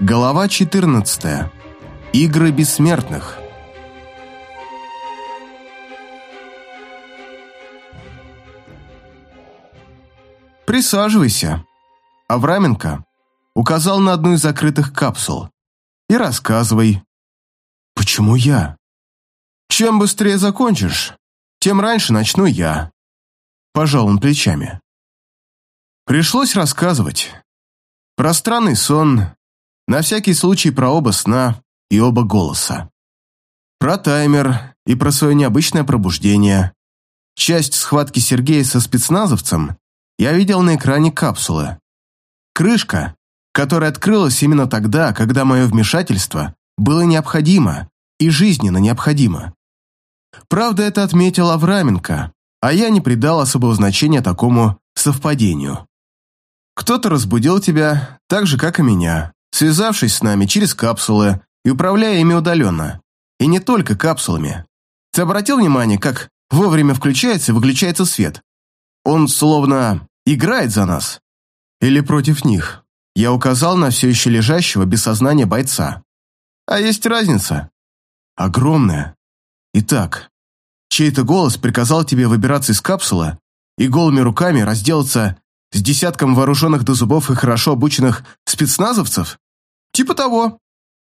Голова 14. Игры бессмертных. Присаживайся. Авраменко указал на одну из закрытых капсул. И рассказывай. Почему я? Чем быстрее закончишь, тем раньше начну я. Пожал он плечами. Пришлось рассказывать. Про странный сон, на всякий случай про оба сна и оба голоса. Про таймер и про свое необычное пробуждение. Часть схватки Сергея со спецназовцем я видел на экране капсулы. Крышка, которая открылась именно тогда, когда мое вмешательство было необходимо и жизненно необходимо. Правда, это отметил Авраменко, а я не придал особого значения такому совпадению. Кто-то разбудил тебя, так же, как и меня, связавшись с нами через капсулы и управляя ими удаленно. И не только капсулами. Ты обратил внимание, как вовремя включается и выключается свет? Он словно играет за нас. Или против них. Я указал на все еще лежащего без сознания бойца. А есть разница. Огромная. Итак, чей-то голос приказал тебе выбираться из капсулы и голыми руками разделаться с десятком вооруженных до зубов и хорошо обученных спецназовцев? Типа того.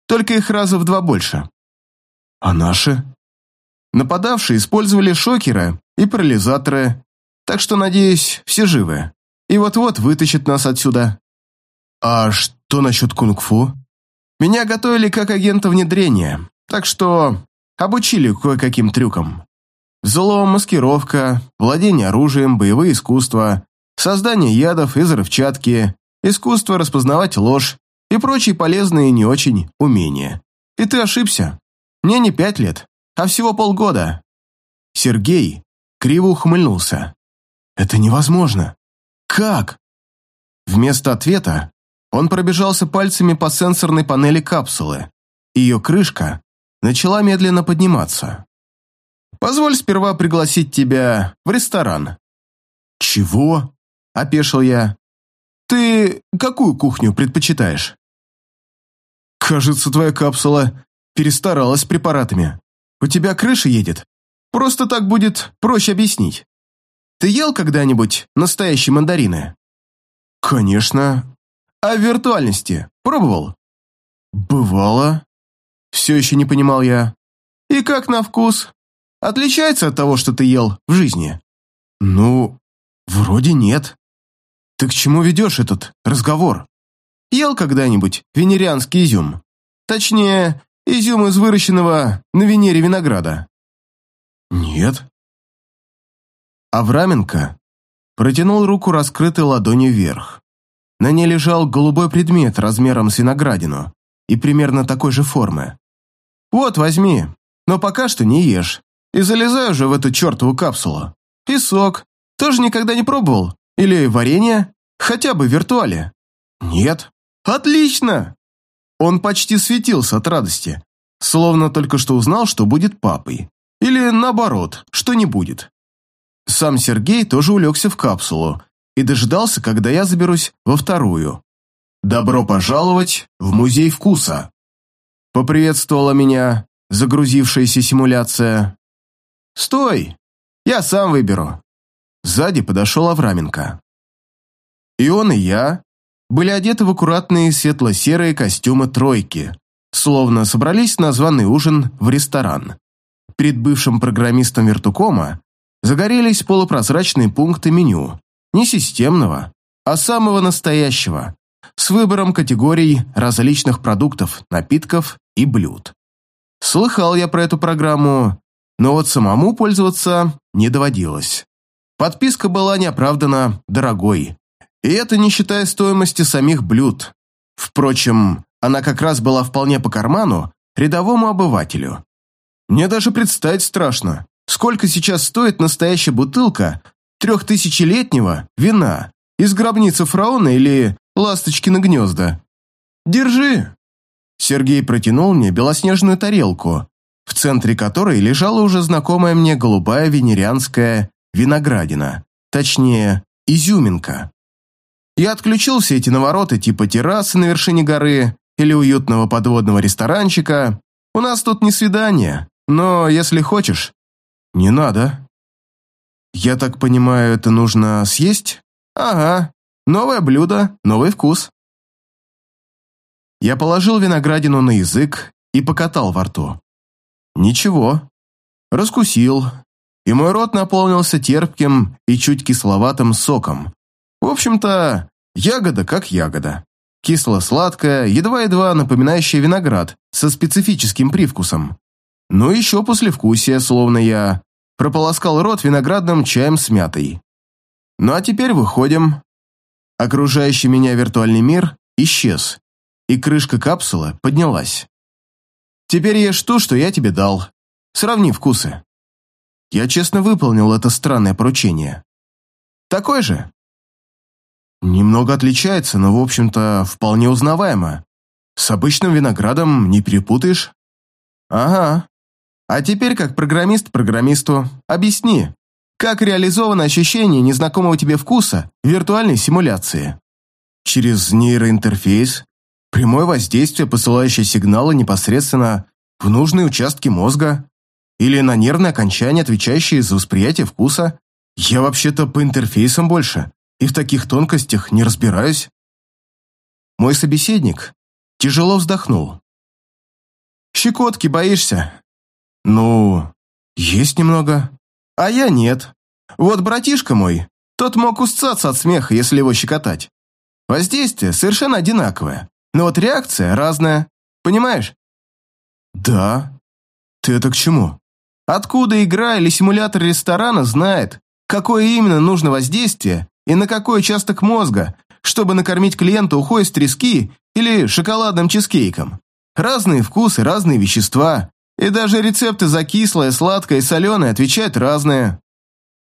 Только их раза в два больше. А наши? Нападавшие использовали шокеры и парализаторы, так что, надеюсь, все живы. И вот-вот вытащат нас отсюда. А что насчет кунг-фу? Меня готовили как агента внедрения, так что обучили кое-каким трюкам. Взлом, маскировка, владение оружием, боевые искусства, создание ядов и взрывчатки, искусство распознавать ложь и прочие полезные не очень умения. И ты ошибся. Мне не пять лет, а всего полгода. Сергей криво ухмыльнулся. Это невозможно. Как? Вместо ответа он пробежался пальцами по сенсорной панели капсулы. Ее крышка начала медленно подниматься. «Позволь сперва пригласить тебя в ресторан». «Чего?» – опешил я. «Ты какую кухню предпочитаешь?» «Кажется, твоя капсула перестаралась с препаратами. У тебя крыша едет. Просто так будет проще объяснить. Ты ел когда-нибудь настоящие мандарины?» «Конечно. А в виртуальности пробовал?» «Бывало». Все еще не понимал я. «И как на вкус? Отличается от того, что ты ел в жизни?» «Ну, вроде нет. Ты к чему ведешь этот разговор?» «Ел когда-нибудь венерианский изюм? Точнее, изюм из выращенного на Венере винограда?» «Нет». Авраменко протянул руку раскрытой ладонью вверх. На ней лежал голубой предмет размером с виноградину и примерно такой же формы. «Вот, возьми, но пока что не ешь. И залезай уже в эту чертову капсулу. И сок. Тоже никогда не пробовал? Или варенье? Хотя бы в виртуале?» «Нет». «Отлично!» Он почти светился от радости, словно только что узнал, что будет папой. Или наоборот, что не будет. Сам Сергей тоже улегся в капсулу, и дожидался, когда я заберусь во вторую. «Добро пожаловать в Музей вкуса!» Поприветствовала меня загрузившаяся симуляция. «Стой! Я сам выберу!» Сзади подошел Авраменко. И он, и я были одеты в аккуратные светло-серые костюмы тройки, словно собрались на званый ужин в ресторан. Перед бывшим программистом Вертукома загорелись полупрозрачные пункты меню, не системного, а самого настоящего, с выбором категорий различных продуктов, напитков и блюд. Слыхал я про эту программу, но вот самому пользоваться не доводилось. Подписка была неоправданно дорогой, и это не считая стоимости самих блюд. Впрочем, она как раз была вполне по карману рядовому обывателю. Мне даже представить страшно, сколько сейчас стоит настоящая бутылка трехтысячелетнего вина из гробницы фараона или ласточкины гнезда. Держи!» Сергей протянул мне белоснежную тарелку, в центре которой лежала уже знакомая мне голубая венерианская виноградина, точнее, изюминка. Я отключил все эти навороты типа террасы на вершине горы или уютного подводного ресторанчика. У нас тут не свидание, но если хочешь, не надо. Я так понимаю, это нужно съесть? Ага, новое блюдо, новый вкус. Я положил виноградину на язык и покатал во рту. Ничего. Раскусил, и мой рот наполнился терпким и чуть кисловатым соком. В общем-то, ягода как ягода. Кисло-сладкая, едва-едва напоминающая виноград, со специфическим привкусом. Но еще послевкусие, словно я прополоскал рот виноградным чаем с мятой. Ну а теперь выходим. Окружающий меня виртуальный мир исчез, и крышка капсулы поднялась. Теперь ешь то, что я тебе дал. Сравни вкусы. Я честно выполнил это странное поручение. Такой же? Немного отличается, но, в общем-то, вполне узнаваемо. С обычным виноградом не перепутаешь. Ага. А теперь, как программист программисту, объясни, как реализовано ощущение незнакомого тебе вкуса в виртуальной симуляции? Через нейроинтерфейс, прямое воздействие, посылающее сигналы непосредственно в нужные участки мозга или на нервные окончания, отвечающие за восприятие вкуса. Я вообще-то по интерфейсам больше и в таких тонкостях не разбираюсь. Мой собеседник тяжело вздохнул. «Щекотки боишься?» «Ну, есть немного. А я нет. Вот братишка мой, тот мог устаться от смеха, если его щекотать. Воздействие совершенно одинаковое, но вот реакция разная. Понимаешь?» «Да. Ты это к чему?» «Откуда игра или симулятор ресторана знает, какое именно нужно воздействие и на какой участок мозга, чтобы накормить клиента ухой из трески или шоколадным чизкейком. Разные вкусы, разные вещества, и даже рецепты за кислое, сладкое и соленое отвечают разные.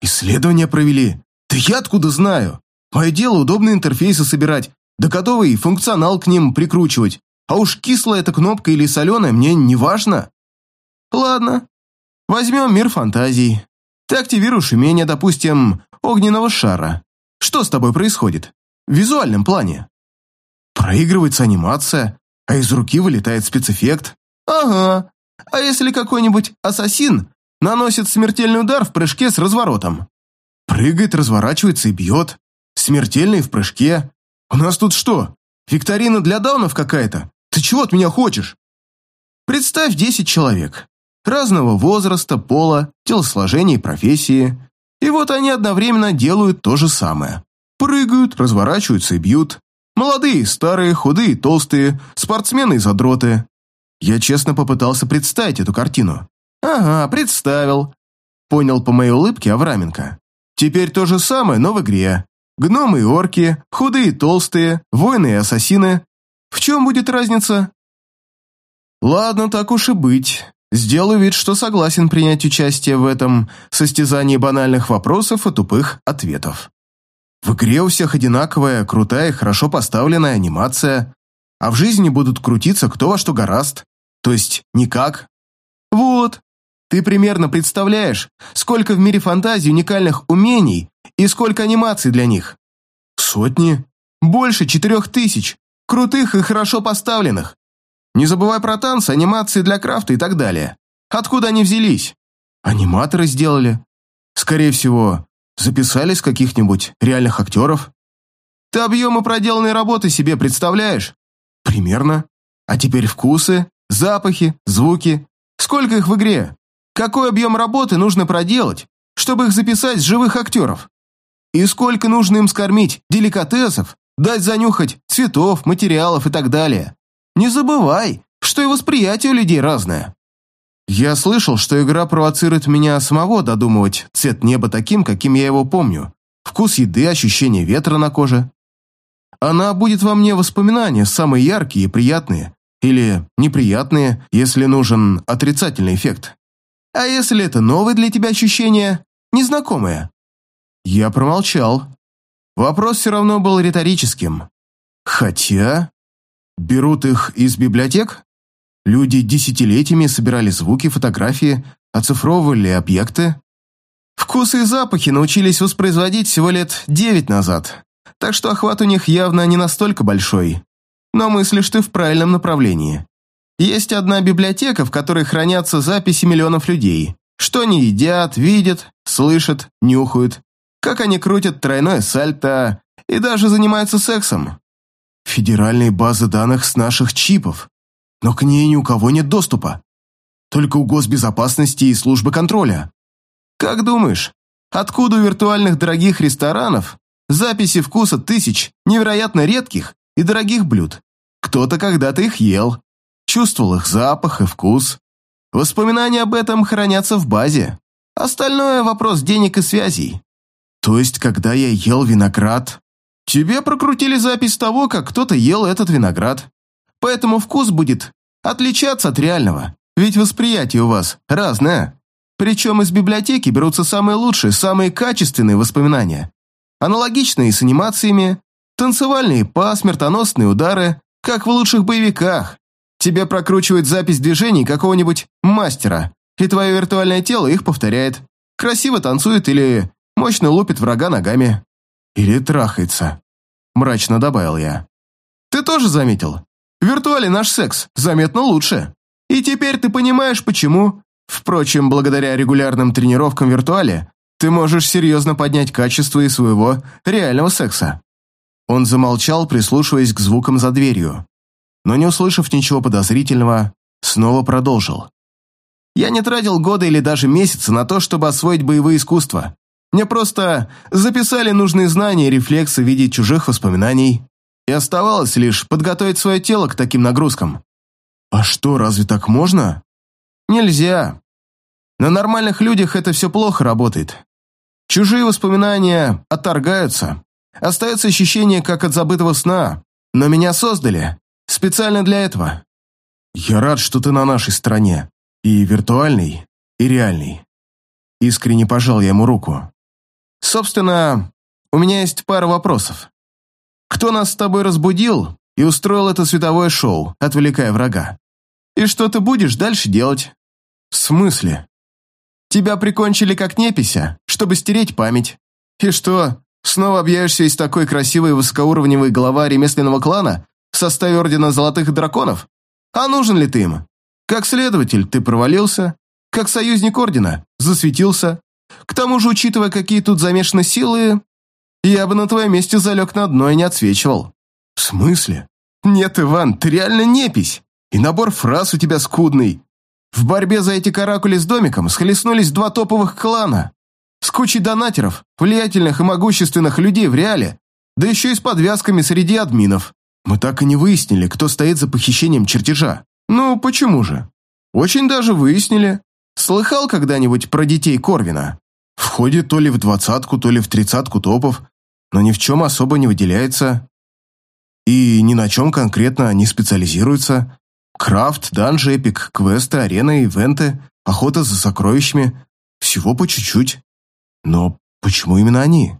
Исследования провели. Да я откуда знаю? Мое дело удобные интерфейсы собирать, да готовый функционал к ним прикручивать. А уж кислая эта кнопка или соленая мне не важно. Ладно, возьмем мир фантазий. Ты активируешь умение, допустим, огненного шара. Что с тобой происходит? В визуальном плане. Проигрывается анимация, а из руки вылетает спецэффект. Ага. А если какой-нибудь ассасин наносит смертельный удар в прыжке с разворотом? Прыгает, разворачивается и бьет. Смертельный в прыжке. У нас тут что, викторина для даунов какая-то? Ты чего от меня хочешь? Представь 10 человек. Разного возраста, пола, телосложения и профессии. И вот они одновременно делают то же самое. Прыгают, разворачиваются и бьют. Молодые, старые, худые, толстые, спортсмены и задроты. Я честно попытался представить эту картину. Ага, представил. Понял по моей улыбке Авраменко. Теперь то же самое, но в игре. Гномы и орки, худые и толстые, воины и ассасины. В чем будет разница? Ладно, так уж и быть. Сделаю вид, что согласен принять участие в этом состязании банальных вопросов и тупых ответов. В игре у всех одинаковая, крутая и хорошо поставленная анимация, а в жизни будут крутиться кто во что гораст, то есть никак. Вот, ты примерно представляешь, сколько в мире фантазии уникальных умений и сколько анимаций для них? Сотни? Больше четырех тысяч, крутых и хорошо поставленных. Не забывай про танцы, анимации для крафта и так далее. Откуда они взялись? Аниматоры сделали. Скорее всего, записали с каких-нибудь реальных актеров. Ты объемы проделанной работы себе представляешь? Примерно. А теперь вкусы, запахи, звуки. Сколько их в игре? Какой объем работы нужно проделать, чтобы их записать с живых актеров? И сколько нужно им скормить деликатесов, дать занюхать цветов, материалов и так далее? Не забывай, что и восприятие у людей разное. Я слышал, что игра провоцирует меня самого додумывать цвет неба таким, каким я его помню. Вкус еды, ощущение ветра на коже. Она будет во мне воспоминания, самые яркие и приятные. Или неприятные, если нужен отрицательный эффект. А если это новые для тебя ощущения, незнакомые? Я промолчал. Вопрос все равно был риторическим. Хотя... Берут их из библиотек? Люди десятилетиями собирали звуки, фотографии, оцифровывали объекты. Вкусы и запахи научились воспроизводить всего лет девять назад, так что охват у них явно не настолько большой. но мыслишь ты в правильном направлении. Есть одна библиотека, в которой хранятся записи миллионов людей. Что они едят, видят, слышат, нюхают. Как они крутят тройное сальто и даже занимаются сексом. Федеральные базы данных с наших чипов. Но к ней ни у кого нет доступа. Только у госбезопасности и службы контроля. Как думаешь, откуда у виртуальных дорогих ресторанов записи вкуса тысяч невероятно редких и дорогих блюд? Кто-то когда-то их ел, чувствовал их запах и вкус. Воспоминания об этом хранятся в базе. Остальное – вопрос денег и связей. То есть, когда я ел виноград, тебе прокрутили запись того, как кто-то ел этот виноград. Поэтому вкус будет отличаться от реального, ведь восприятие у вас разное. Причем из библиотеки берутся самые лучшие, самые качественные воспоминания. Аналогичные с анимациями, танцевальные па, смертоносные удары, как в лучших боевиках. Тебе прокручивают запись движений какого-нибудь мастера, и твое виртуальное тело их повторяет. Красиво танцует или мощно лупит врага ногами. Или трахается. Мрачно добавил я. Ты тоже заметил? В виртуале наш секс заметно лучше. И теперь ты понимаешь, почему. Впрочем, благодаря регулярным тренировкам в виртуале, ты можешь серьезно поднять качество и своего реального секса. Он замолчал, прислушиваясь к звукам за дверью но не услышав ничего подозрительного, снова продолжил. «Я не тратил годы или даже месяцы на то, чтобы освоить боевые искусства. Мне просто записали нужные знания и рефлексы в виде чужих воспоминаний, и оставалось лишь подготовить свое тело к таким нагрузкам». «А что, разве так можно?» «Нельзя. На нормальных людях это все плохо работает. Чужие воспоминания отторгаются. Остается ощущение, как от забытого сна. Но меня создали, Специально для этого. Я рад, что ты на нашей стороне. И виртуальный, и реальный. Искренне пожал я ему руку. Собственно, у меня есть пара вопросов. Кто нас с тобой разбудил и устроил это световое шоу, отвлекая врага? И что ты будешь дальше делать? В смысле? Тебя прикончили как непися, чтобы стереть память. И что, снова объявишься из такой красивой высокоуровневой глава ремесленного клана, в составе Ордена Золотых Драконов? А нужен ли ты им? Как следователь ты провалился, как союзник Ордена засветился. К тому же, учитывая, какие тут замешаны силы, я бы на твоем месте залег на дно и не отсвечивал. В смысле? Нет, Иван, ты реально непись. И набор фраз у тебя скудный. В борьбе за эти каракули с домиком схлестнулись два топовых клана. С кучей донатеров, влиятельных и могущественных людей в реале, да еще и с подвязками среди админов. Мы так и не выяснили, кто стоит за похищением чертежа. Ну, почему же? Очень даже выяснили. Слыхал когда-нибудь про детей Корвина? Входит то ли в двадцатку, то ли в тридцатку топов, но ни в чем особо не выделяется. И ни на чем конкретно не специализируется. Крафт, данжи, эпик, квесты, арены, ивенты, охота за сокровищами. Всего по чуть-чуть. Но почему именно они?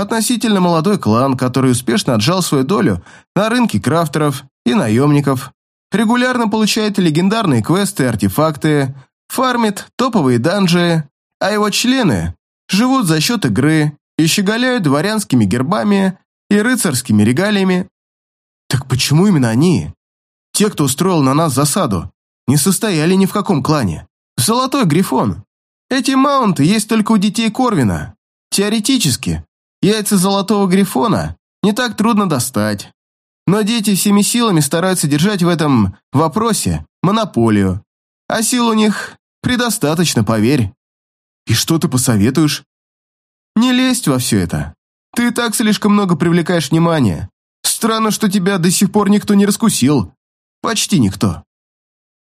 относительно молодой клан, который успешно отжал свою долю на рынке крафтеров и наемников, регулярно получает легендарные квесты и артефакты, фармит топовые данжи, а его члены живут за счет игры и щеголяют дворянскими гербами и рыцарскими регалиями. Так почему именно они? Те, кто устроил на нас засаду, не состояли ни в каком клане. Золотой Грифон. Эти маунты есть только у детей Корвина. Теоретически, Яйца золотого грифона не так трудно достать. Но дети всеми силами стараются держать в этом вопросе монополию. А сил у них предостаточно, поверь. И что ты посоветуешь? Не лезть во все это. Ты и так слишком много привлекаешь внимания. Странно, что тебя до сих пор никто не раскусил. Почти никто.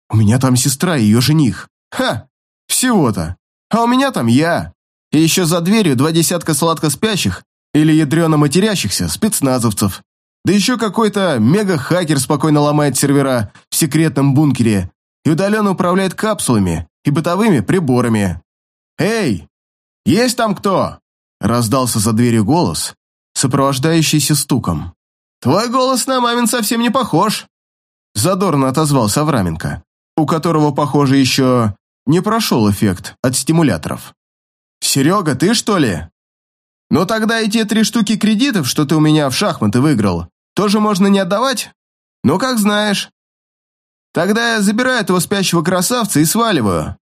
У меня там сестра и ее жених. Ха! Всего-то. А у меня там я. И еще за дверью два десятка сладко спящих или ядрено матерящихся спецназовцев. Да еще какой-то мега-хакер спокойно ломает сервера в секретном бункере и удаленно управляет капсулами и бытовыми приборами. «Эй, есть там кто?» Раздался за дверью голос, сопровождающийся стуком. «Твой голос на мамин совсем не похож», задорно отозвался Авраменко, у которого, похоже, еще не прошел эффект от стимуляторов. «Серега, ты что ли?» «Ну тогда и те три штуки кредитов, что ты у меня в шахматы выиграл, тоже можно не отдавать?» Ну, как знаешь. Тогда я забираю этого спящего красавца и сваливаю.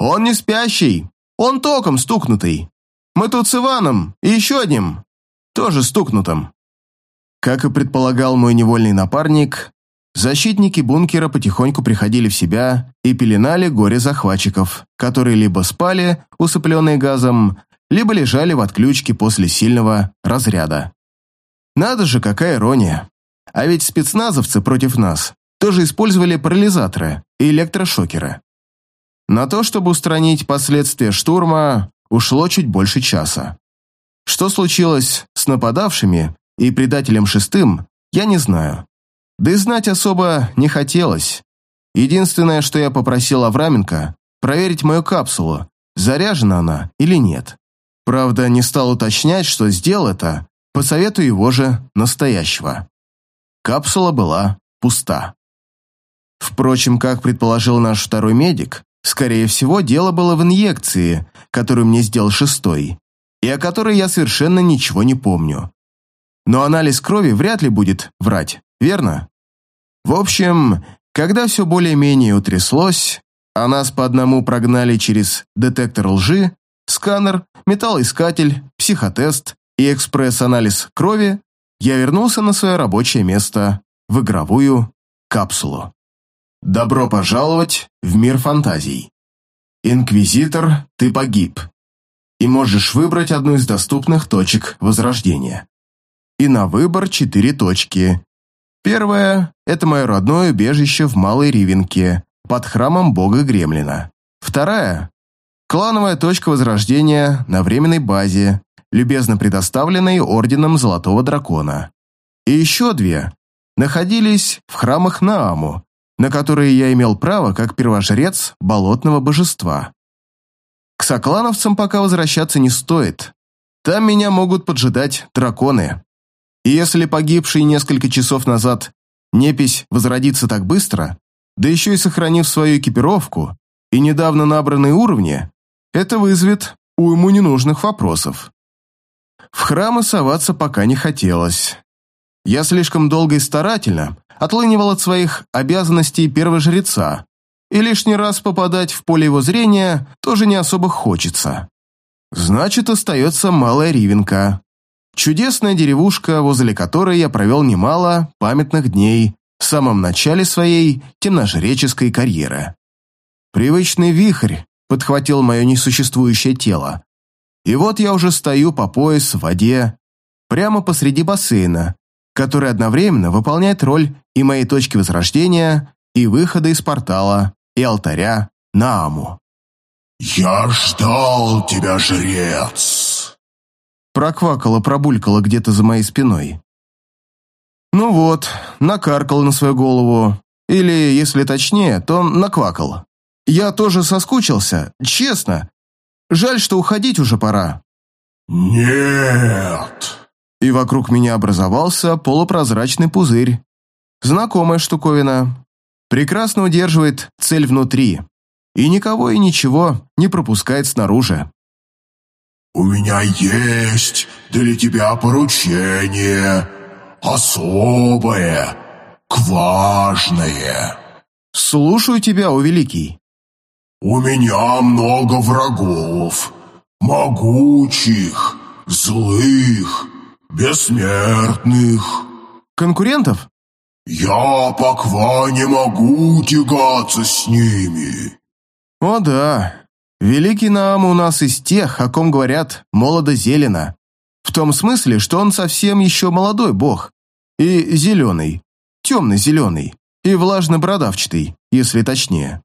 Он не спящий, он током стукнутый. Мы тут с Иваном и еще одним, тоже стукнутым. Как и предполагал мой невольный напарник, защитники бункера потихоньку приходили в себя и пеленали горе захватчиков, которые либо спали, усыпленные газом, либо лежали в отключке после сильного разряда. Надо же, какая ирония. А ведь спецназовцы против нас тоже использовали парализаторы и электрошокеры. На то, чтобы устранить последствия штурма, ушло чуть больше часа. Что случилось с нападавшими и предателем шестым, я не знаю. Да и знать особо не хотелось. Единственное, что я попросил Авраменко, проверить мою капсулу, заряжена она или нет. Правда, не стал уточнять, что сделал это по совету его же настоящего. Капсула была пуста. Впрочем, как предположил наш второй медик, скорее всего, дело было в инъекции, которую мне сделал шестой, и о которой я совершенно ничего не помню. Но анализ крови вряд ли будет врать, верно? В общем, когда все более-менее утряслось, а нас по одному прогнали через детектор лжи, сканер, металлоискатель, психотест и экспресс-анализ крови, я вернулся на свое рабочее место в игровую капсулу. Добро пожаловать в мир фантазий. Инквизитор, ты погиб. И можешь выбрать одну из доступных точек возрождения. И на выбор четыре точки. Первая – это мое родное убежище в Малой Ривенке, под храмом бога Гремлина. Вторая – клановая точка возрождения на временной базе, любезно предоставленной Орденом Золотого Дракона. И еще две находились в храмах Нааму, на которые я имел право как первожрец болотного божества. К соклановцам пока возвращаться не стоит. Там меня могут поджидать драконы. И если погибший несколько часов назад непись возродится так быстро, да еще и сохранив свою экипировку и недавно набранные уровни, это вызовет уйму ненужных вопросов. В храмы соваться пока не хотелось. Я слишком долго и старательно отлынивал от своих обязанностей первого жреца, и лишний раз попадать в поле его зрения тоже не особо хочется. Значит, остается Малая Ривенка. Чудесная деревушка, возле которой я провел немало памятных дней в самом начале своей темножреческой карьеры. Привычный вихрь подхватил мое несуществующее тело. И вот я уже стою по пояс в воде, прямо посреди бассейна, который одновременно выполняет роль и моей точки возрождения, и выхода из портала, и алтаря Нааму. «Я ждал тебя, жрец!» Проквакало, пробулькало где-то за моей спиной. Ну вот, накаркал на свою голову. Или, если точнее, то наквакал. Я тоже соскучился, честно. Жаль, что уходить уже пора. «Нет!» И вокруг меня образовался полупрозрачный пузырь. Знакомая штуковина. Прекрасно удерживает цель внутри. И никого и ничего не пропускает снаружи. «У меня есть для тебя поручение. Особое, важное». «Слушаю тебя, о великий». «У меня много врагов, могучих, злых, бессмертных. Конкурентов? Я пока не могу тягаться с ними. О да, великий Наам у нас из тех, о ком говорят молодо-зелено. В том смысле, что он совсем еще молодой бог. И зеленый, темно-зеленый, и влажно-бородавчатый, если точнее.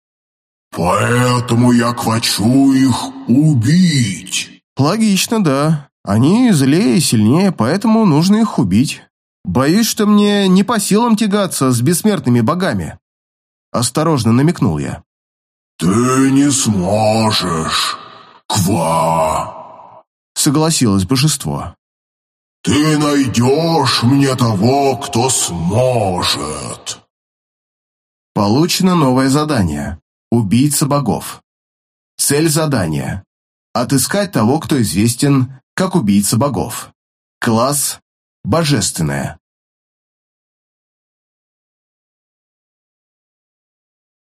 Поэтому я хочу их убить. Логично, да. Они злее и сильнее, поэтому нужно их убить. Боюсь, что мне не по силам тягаться с бессмертными богами. Осторожно намекнул я. Ты не сможешь, Ква. Согласилось божество. Ты найдешь мне того, кто сможет. Получено новое задание. Убийца богов. Цель задания. Отыскать того, кто известен как убийца богов. Класс – божественное.